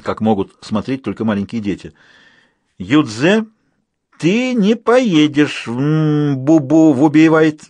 как могут смотреть только маленькие дети. «Юдзе, ты не поедешь в Бубу в убивает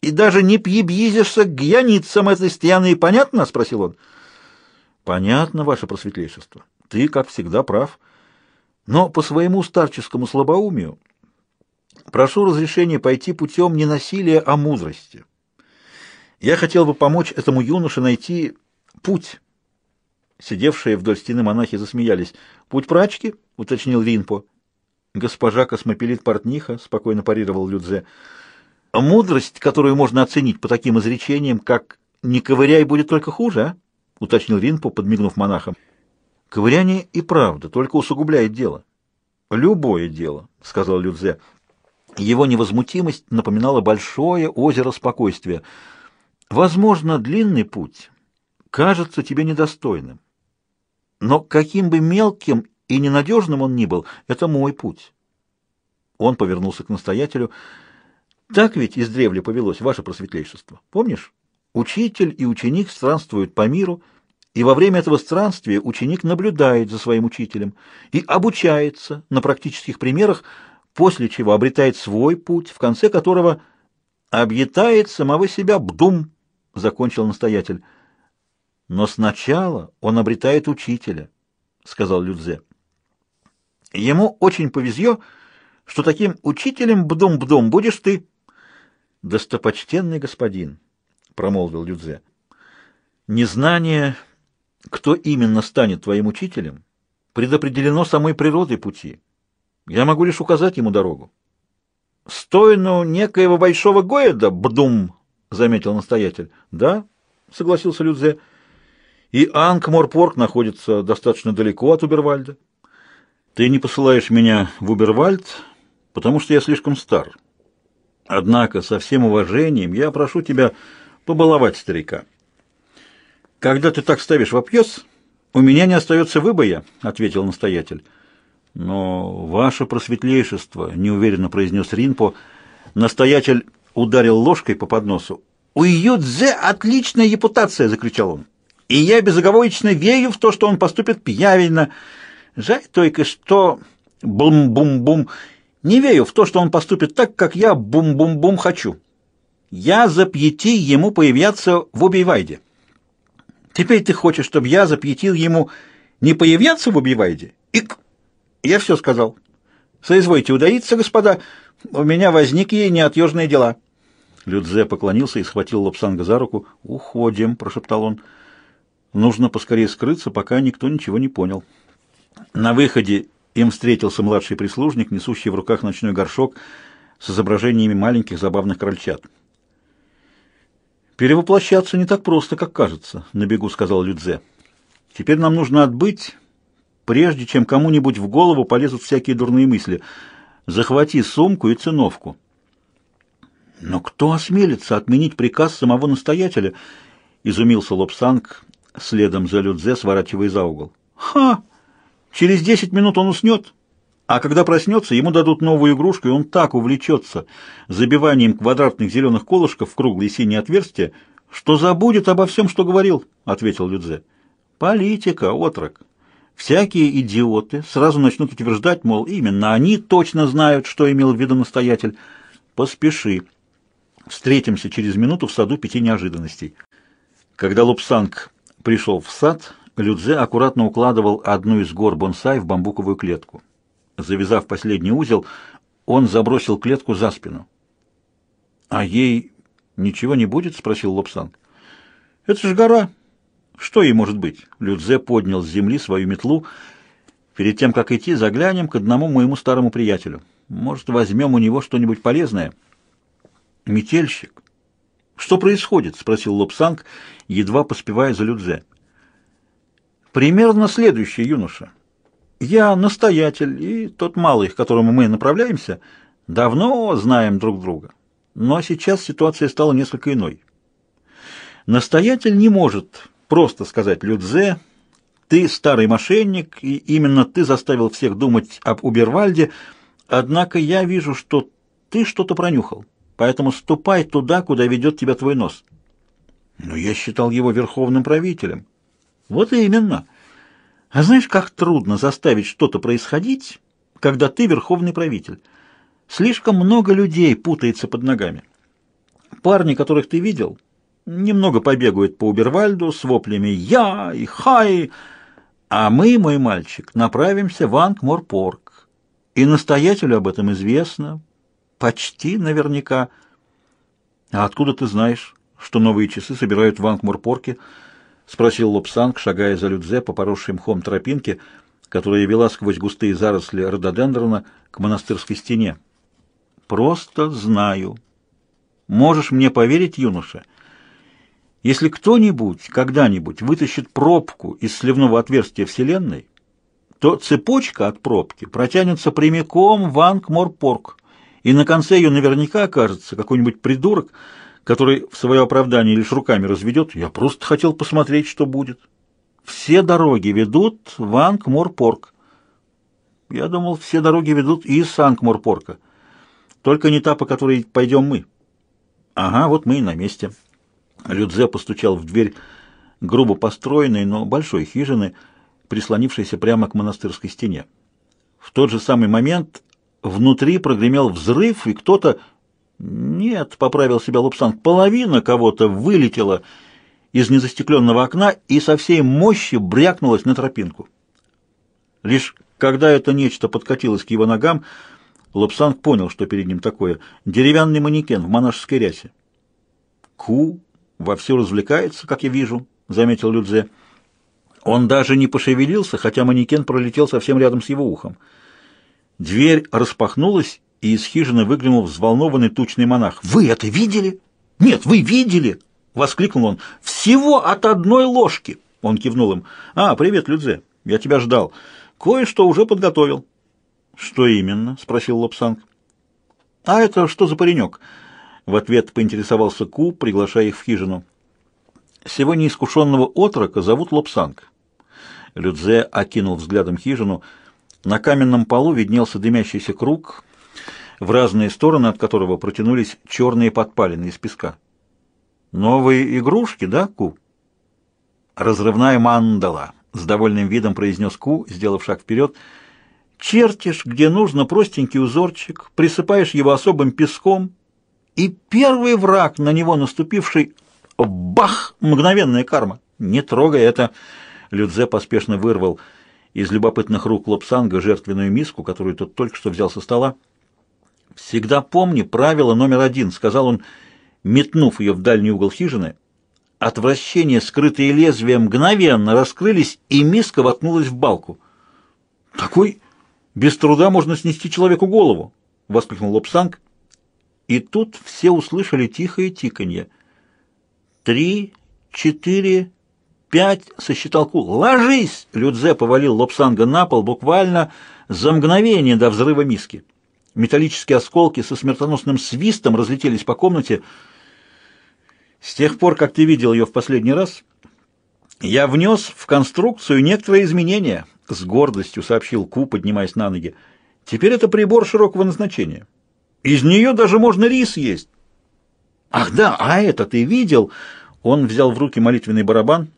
и даже не пьебьизишься к гьяницам этой стены, понятно?» — спросил он. «Понятно, ваше просветлейшество. Ты, как всегда, прав. Но по своему старческому слабоумию прошу разрешения пойти путем не насилия, а мудрости. Я хотел бы помочь этому юноше найти путь». Сидевшие вдоль стены монахи засмеялись. «Путь прачки?» — уточнил Ринпо. «Госпожа космопелит-портниха», — спокойно парировал Людзе. «Мудрость, которую можно оценить по таким изречениям, как «не ковыряй, будет только хуже», а?» — уточнил Ринпо, подмигнув монахам. «Ковыряние и правда, только усугубляет дело». «Любое дело», — сказал Людзе. Его невозмутимость напоминала большое озеро спокойствия. «Возможно, длинный путь кажется тебе недостойным. Но каким бы мелким и ненадежным он ни был, это мой путь. Он повернулся к настоятелю. Так ведь издревле повелось ваше просветлейшество. Помнишь? Учитель и ученик странствуют по миру, и во время этого странствия ученик наблюдает за своим учителем и обучается на практических примерах, после чего обретает свой путь, в конце которого объятает самого себя бдум, закончил настоятель. Но сначала он обретает учителя, сказал Людзе. Ему очень повезло, что таким учителем бдум-бдум будешь ты. Достопочтенный господин, промолвил Людзе. Незнание, кто именно станет твоим учителем, предопределено самой природой пути. Я могу лишь указать ему дорогу. Стойну некоего большого гоеда, бдум, заметил настоятель. Да, согласился Людзе. И Анкморпорг находится достаточно далеко от Убервальда. Ты не посылаешь меня в Убервальд, потому что я слишком стар. Однако, со всем уважением, я прошу тебя побаловать старика. Когда ты так ставишь в объез, у меня не остается выбоя, — ответил настоятель. Но ваше просветлейшество, — неуверенно произнес Ринпо, настоятель ударил ложкой по подносу. «У Юдзе отличная репутация!» — закричал он и я безоговорочно верю в то, что он поступит пьявельно. Жаль только, что... Бум-бум-бум. Не верю в то, что он поступит так, как я бум-бум-бум хочу. Я запьети ему появляться в Убивайде. Теперь ты хочешь, чтобы я запретил ему не появляться в Убивайде? Ик! Я все сказал. Соизвольте удалиться, господа. У меня возникли неотъежные дела. Людзе поклонился и схватил Лапсанга за руку. «Уходим», — прошептал он. Нужно поскорее скрыться, пока никто ничего не понял. На выходе им встретился младший прислужник, несущий в руках ночной горшок с изображениями маленьких забавных крольчат. «Перевоплощаться не так просто, как кажется», — на бегу сказал Людзе. «Теперь нам нужно отбыть, прежде чем кому-нибудь в голову полезут всякие дурные мысли. Захвати сумку и циновку». «Но кто осмелится отменить приказ самого настоятеля?» — изумился Лобсанг, следом за Людзе, сворачивая за угол. «Ха! Через десять минут он уснет, а когда проснется, ему дадут новую игрушку, и он так увлечется забиванием квадратных зеленых колышков в круглые синие отверстия, что забудет обо всем, что говорил», — ответил Людзе. «Политика, отрок. Всякие идиоты сразу начнут утверждать, мол, именно они точно знают, что имел в виду настоятель. Поспеши. Встретимся через минуту в саду пяти неожиданностей». Когда Лупсанг пришел в сад, Людзе аккуратно укладывал одну из гор бонсай в бамбуковую клетку. Завязав последний узел, он забросил клетку за спину. «А ей ничего не будет?» — спросил Лобсанг. «Это же гора. Что ей может быть?» Людзе поднял с земли свою метлу. «Перед тем, как идти, заглянем к одному моему старому приятелю. Может, возьмем у него что-нибудь полезное?» «Метельщик, «Что происходит?» — спросил Лобсанг, едва поспевая за Людзе. «Примерно следующий юноша. Я настоятель, и тот малый, к которому мы направляемся, давно знаем друг друга. Но сейчас ситуация стала несколько иной. Настоятель не может просто сказать Людзе, ты старый мошенник, и именно ты заставил всех думать об Убервальде, однако я вижу, что ты что-то пронюхал. Поэтому ступай туда, куда ведет тебя твой нос. Но я считал его верховным правителем. Вот именно. А знаешь, как трудно заставить что-то происходить, когда ты верховный правитель? Слишком много людей путается под ногами. Парни, которых ты видел, немного побегают по Убервальду с воплями «Я» и «Хай», а мы, мой мальчик, направимся в Ангморпорг. И настоятелю об этом известно, почти наверняка. А откуда ты знаешь, что новые часы собирают в Ангморпорке? Спросил Лобсанг, шагая за Людзе по поросшей мхом тропинке, которая вела сквозь густые заросли рододендрона к монастырской стене. Просто знаю. Можешь мне поверить, юноша? Если кто-нибудь когда-нибудь вытащит пробку из сливного отверстия Вселенной, то цепочка от пробки протянется прямиком в Ангморпорг, и на конце ее наверняка окажется какой-нибудь придурок, который в свое оправдание лишь руками разведет. Я просто хотел посмотреть, что будет. Все дороги ведут в Ангморпорг. Я думал, все дороги ведут из Ангморпорка. Только не та, по которой пойдем мы. Ага, вот мы и на месте. Людзе постучал в дверь грубо построенной, но большой хижины, прислонившейся прямо к монастырской стене. В тот же самый момент внутри прогремел взрыв, и кто-то... Нет, поправил себя Лупсан, половина кого-то вылетела из незастекленного окна и со всей мощи брякнулась на тропинку. Лишь когда это нечто подкатилось к его ногам, Лобсанг понял, что перед ним такое. Деревянный манекен в монашеской рясе. «Ку вовсю развлекается, как я вижу», — заметил Людзе. Он даже не пошевелился, хотя манекен пролетел совсем рядом с его ухом. Дверь распахнулась, и из хижины выглянул взволнованный тучный монах. «Вы это видели?» «Нет, вы видели!» — воскликнул он. «Всего от одной ложки!» Он кивнул им. «А, привет, Людзе, я тебя ждал. Кое-что уже подготовил». «Что именно?» — спросил Лобсанг. «А это что за паренек?» В ответ поинтересовался Ку, приглашая их в хижину. «Сего неискушенного отрока зовут Лобсанг». Людзе окинул взглядом хижину. На каменном полу виднелся дымящийся круг, в разные стороны от которого протянулись черные подпалины из песка. «Новые игрушки, да, Ку?» «Разрывная мандала», — с довольным видом произнес Ку, сделав шаг вперед — чертишь, где нужно, простенький узорчик, присыпаешь его особым песком, и первый враг, на него наступивший, бах, мгновенная карма. Не трогай это. Людзе поспешно вырвал из любопытных рук Лапсанга жертвенную миску, которую тот только что взял со стола. «Всегда помни правило номер один», — сказал он, метнув ее в дальний угол хижины. Отвращения, скрытые лезвием, мгновенно раскрылись, и миска воткнулась в балку. «Такой без труда можно снести человеку голову!» — воскликнул Лобсанг. И тут все услышали тихое тиканье. «Три, четыре, пять!» — сосчитал Кул. «Ложись!» — Людзе повалил Лобсанга на пол буквально за мгновение до взрыва миски. Металлические осколки со смертоносным свистом разлетелись по комнате. «С тех пор, как ты видел ее в последний раз, я внес в конструкцию некоторые изменения». — с гордостью сообщил Ку, поднимаясь на ноги. «Теперь это прибор широкого назначения. Из нее даже можно рис есть». «Ах да, а это ты видел?» Он взял в руки молитвенный барабан.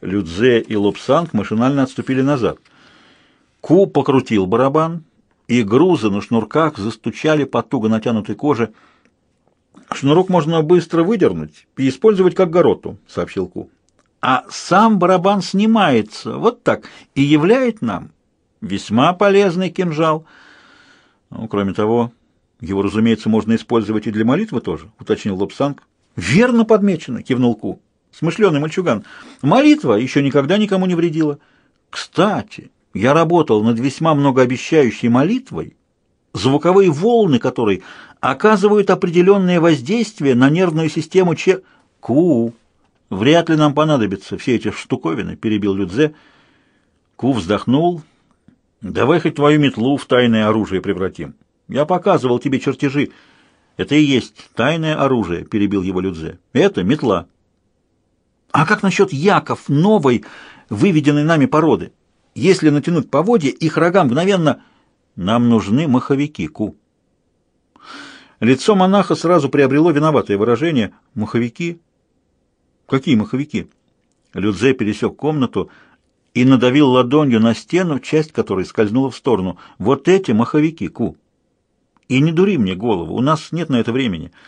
Людзе и Лобсанг машинально отступили назад. Ку покрутил барабан, и грузы на шнурках застучали по туго натянутой коже. «Шнурок можно быстро выдернуть и использовать как гороту», — сообщил Ку а сам барабан снимается вот так и являет нам весьма полезный кинжал. Ну, кроме того, его, разумеется, можно использовать и для молитвы тоже, уточнил Лобсанг. Верно подмечено, кивнул Ку. Смышленый мальчуган. Молитва еще никогда никому не вредила. Кстати, я работал над весьма многообещающей молитвой, звуковые волны которой оказывают определенное воздействие на нервную систему че... Ку, «Вряд ли нам понадобятся все эти штуковины», — перебил Людзе. Ку вздохнул. «Давай хоть твою метлу в тайное оружие превратим. Я показывал тебе чертежи. Это и есть тайное оружие», — перебил его Людзе. «Это метла». «А как насчет яков новой, выведенной нами породы? Если натянуть поводья, их рога мгновенно...» «Нам нужны маховики, Ку». Лицо монаха сразу приобрело виноватое выражение. «Маховики?» Какие маховики? Людзе пересек комнату и надавил ладонью на стену, часть которой скользнула в сторону. «Вот эти маховики, Ку! И не дури мне голову, у нас нет на это времени.